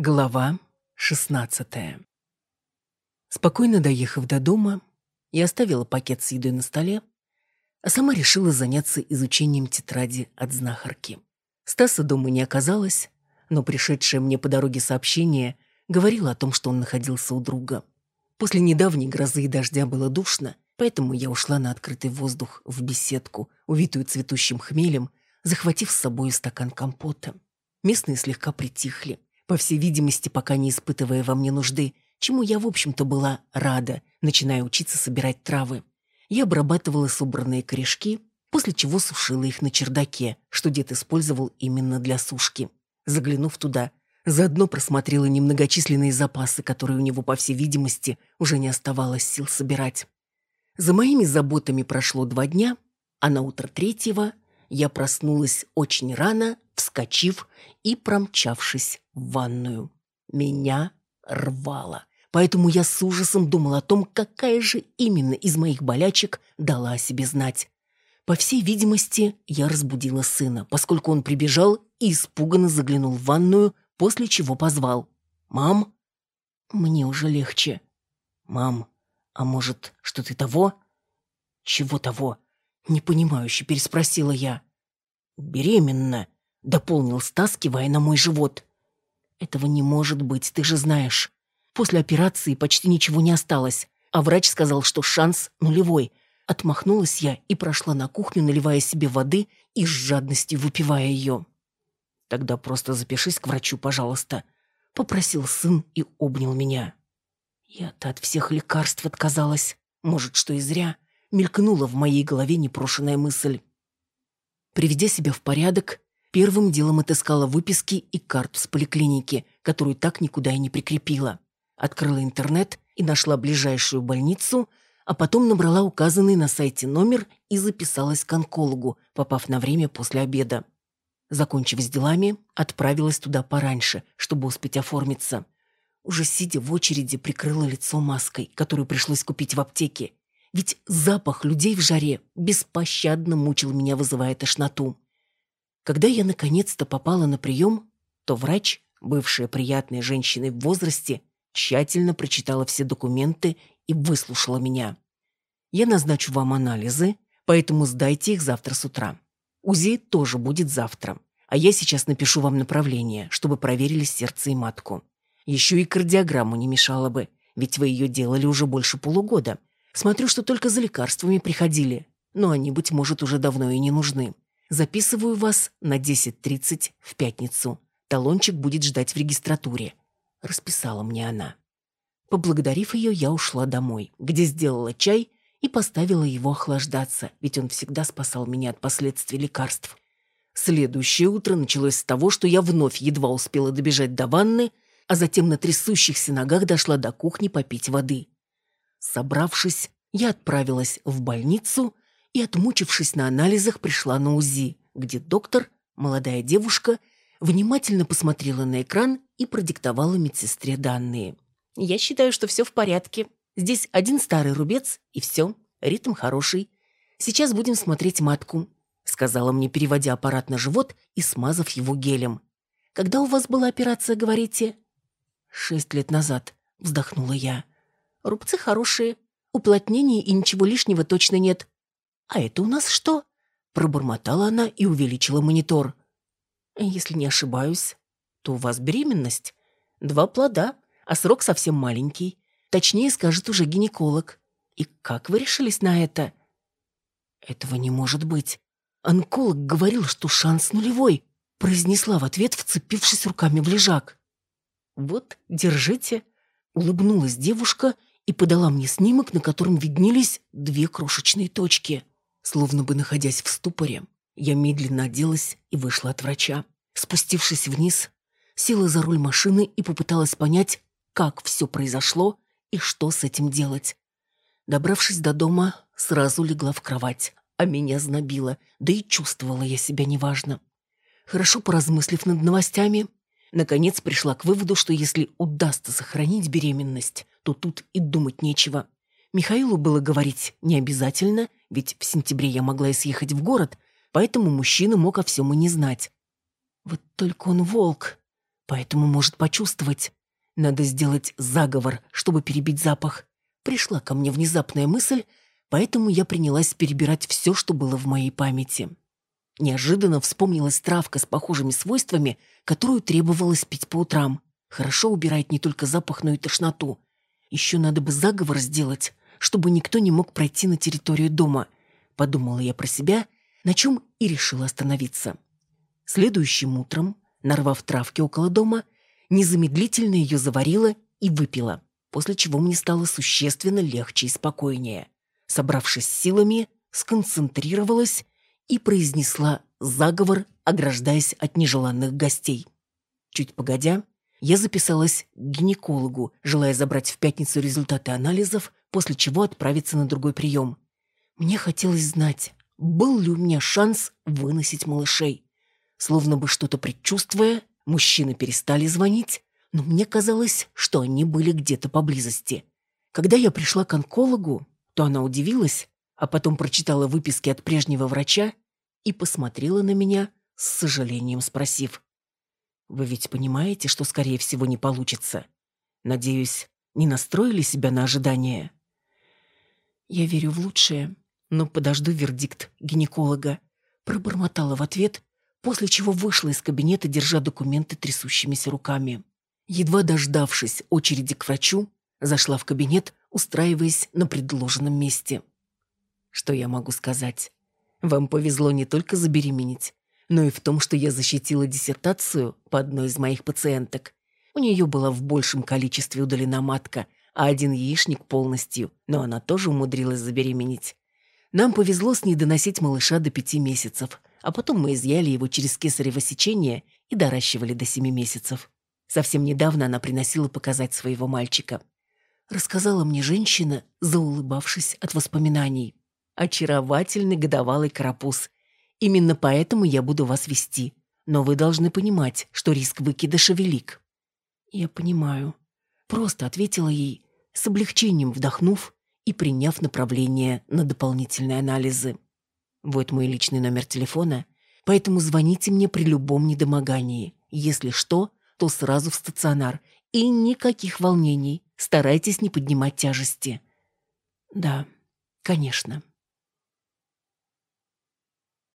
Глава 16 Спокойно доехав до дома, я оставила пакет с едой на столе, а сама решила заняться изучением тетради от знахарки. Стаса дома не оказалось, но пришедшее мне по дороге сообщение говорило о том, что он находился у друга. После недавней грозы и дождя было душно, поэтому я ушла на открытый воздух в беседку, увитую цветущим хмелем, захватив с собой стакан компота. Местные слегка притихли по всей видимости, пока не испытывая во мне нужды, чему я, в общем-то, была рада, начиная учиться собирать травы. Я обрабатывала собранные корешки, после чего сушила их на чердаке, что дед использовал именно для сушки. Заглянув туда, заодно просмотрела немногочисленные запасы, которые у него, по всей видимости, уже не оставалось сил собирать. За моими заботами прошло два дня, а на утро третьего я проснулась очень рано, вскочив и промчавшись в ванную. Меня рвало. Поэтому я с ужасом думал о том, какая же именно из моих болячек дала о себе знать. По всей видимости, я разбудила сына, поскольку он прибежал и испуганно заглянул в ванную, после чего позвал. «Мам?» «Мне уже легче». «Мам, а может, что ты того?» «Чего того?» Непонимающе переспросила я. «Беременна», — дополнил Стас, кивая на мой живот. «Этого не может быть, ты же знаешь. После операции почти ничего не осталось, а врач сказал, что шанс нулевой». Отмахнулась я и прошла на кухню, наливая себе воды и с жадностью выпивая ее. «Тогда просто запишись к врачу, пожалуйста», — попросил сын и обнял меня. Я-то от всех лекарств отказалась. Может, что и зря. Мелькнула в моей голове непрошенная мысль. Приведя себя в порядок, первым делом отыскала выписки и карту с поликлиники, которую так никуда и не прикрепила. Открыла интернет и нашла ближайшую больницу, а потом набрала указанный на сайте номер и записалась к онкологу, попав на время после обеда. Закончив с делами, отправилась туда пораньше, чтобы успеть оформиться. Уже сидя в очереди, прикрыла лицо маской, которую пришлось купить в аптеке, ведь запах людей в жаре беспощадно мучил меня, вызывая тошноту. Когда я наконец-то попала на прием, то врач, бывшая приятной женщиной в возрасте, тщательно прочитала все документы и выслушала меня. Я назначу вам анализы, поэтому сдайте их завтра с утра. УЗИ тоже будет завтра, а я сейчас напишу вам направление, чтобы проверили сердце и матку. Еще и кардиограмму не мешало бы, ведь вы ее делали уже больше полугода, Смотрю, что только за лекарствами приходили, но они, быть может, уже давно и не нужны. Записываю вас на 10.30 в пятницу. Талончик будет ждать в регистратуре. Расписала мне она. Поблагодарив ее, я ушла домой, где сделала чай и поставила его охлаждаться, ведь он всегда спасал меня от последствий лекарств. Следующее утро началось с того, что я вновь едва успела добежать до ванны, а затем на трясущихся ногах дошла до кухни попить воды. Собравшись, я отправилась в больницу и, отмучившись на анализах, пришла на УЗИ, где доктор, молодая девушка, внимательно посмотрела на экран и продиктовала медсестре данные. «Я считаю, что все в порядке. Здесь один старый рубец, и все. Ритм хороший. Сейчас будем смотреть матку», — сказала мне, переводя аппарат на живот и смазав его гелем. «Когда у вас была операция, говорите?» «Шесть лет назад», — вздохнула я. Рубцы хорошие, уплотнений и ничего лишнего точно нет. А это у нас что? Пробормотала она и увеличила монитор. Если не ошибаюсь, то у вас беременность. Два плода, а срок совсем маленький. Точнее скажет уже гинеколог. И как вы решились на это? Этого не может быть. Онколог говорил, что шанс нулевой, произнесла в ответ, вцепившись руками в лежак. Вот, держите. Улыбнулась девушка и подала мне снимок, на котором виднелись две крошечные точки. Словно бы находясь в ступоре, я медленно оделась и вышла от врача. Спустившись вниз, села за руль машины и попыталась понять, как все произошло и что с этим делать. Добравшись до дома, сразу легла в кровать, а меня знобило, да и чувствовала я себя неважно. Хорошо поразмыслив над новостями, наконец пришла к выводу, что если удастся сохранить беременность, то тут и думать нечего. Михаилу было говорить не обязательно, ведь в сентябре я могла и съехать в город, поэтому мужчина мог о всем и не знать. Вот только он волк. поэтому может почувствовать. Надо сделать заговор, чтобы перебить запах. Пришла ко мне внезапная мысль, поэтому я принялась перебирать все, что было в моей памяти. Неожиданно вспомнилась травка с похожими свойствами, которую требовалось пить по утрам. Хорошо убирает не только запах, но и тошноту. Еще надо бы заговор сделать, чтобы никто не мог пройти на территорию дома. Подумала я про себя, на чем и решила остановиться. Следующим утром, нарвав травки около дома, незамедлительно ее заварила и выпила, после чего мне стало существенно легче и спокойнее. Собравшись силами, сконцентрировалась и произнесла заговор, ограждаясь от нежеланных гостей. Чуть погодя, я записалась к гинекологу, желая забрать в пятницу результаты анализов, после чего отправиться на другой прием. Мне хотелось знать, был ли у меня шанс выносить малышей. Словно бы что-то предчувствуя, мужчины перестали звонить, но мне казалось, что они были где-то поблизости. Когда я пришла к онкологу, то она удивилась, а потом прочитала выписки от прежнего врача и посмотрела на меня с сожалением, спросив, «Вы ведь понимаете, что, скорее всего, не получится? Надеюсь, не настроили себя на ожидание?» «Я верю в лучшее, но подожду вердикт гинеколога», пробормотала в ответ, после чего вышла из кабинета, держа документы трясущимися руками. Едва дождавшись очереди к врачу, зашла в кабинет, устраиваясь на предложенном месте. Что я могу сказать? Вам повезло не только забеременеть, но и в том, что я защитила диссертацию по одной из моих пациенток. У нее была в большем количестве удалена матка, а один яичник полностью, но она тоже умудрилась забеременеть. Нам повезло с ней доносить малыша до пяти месяцев, а потом мы изъяли его через кесарево сечение и доращивали до семи месяцев. Совсем недавно она приносила показать своего мальчика. Рассказала мне женщина, заулыбавшись от воспоминаний. Очаровательный годовалый карапуз. Именно поэтому я буду вас вести. Но вы должны понимать, что риск выкидыша велик. Я понимаю. Просто ответила ей, с облегчением вдохнув и приняв направление на дополнительные анализы. Вот мой личный номер телефона, поэтому звоните мне при любом недомогании. Если что, то сразу в стационар. И никаких волнений. Старайтесь не поднимать тяжести. Да, конечно.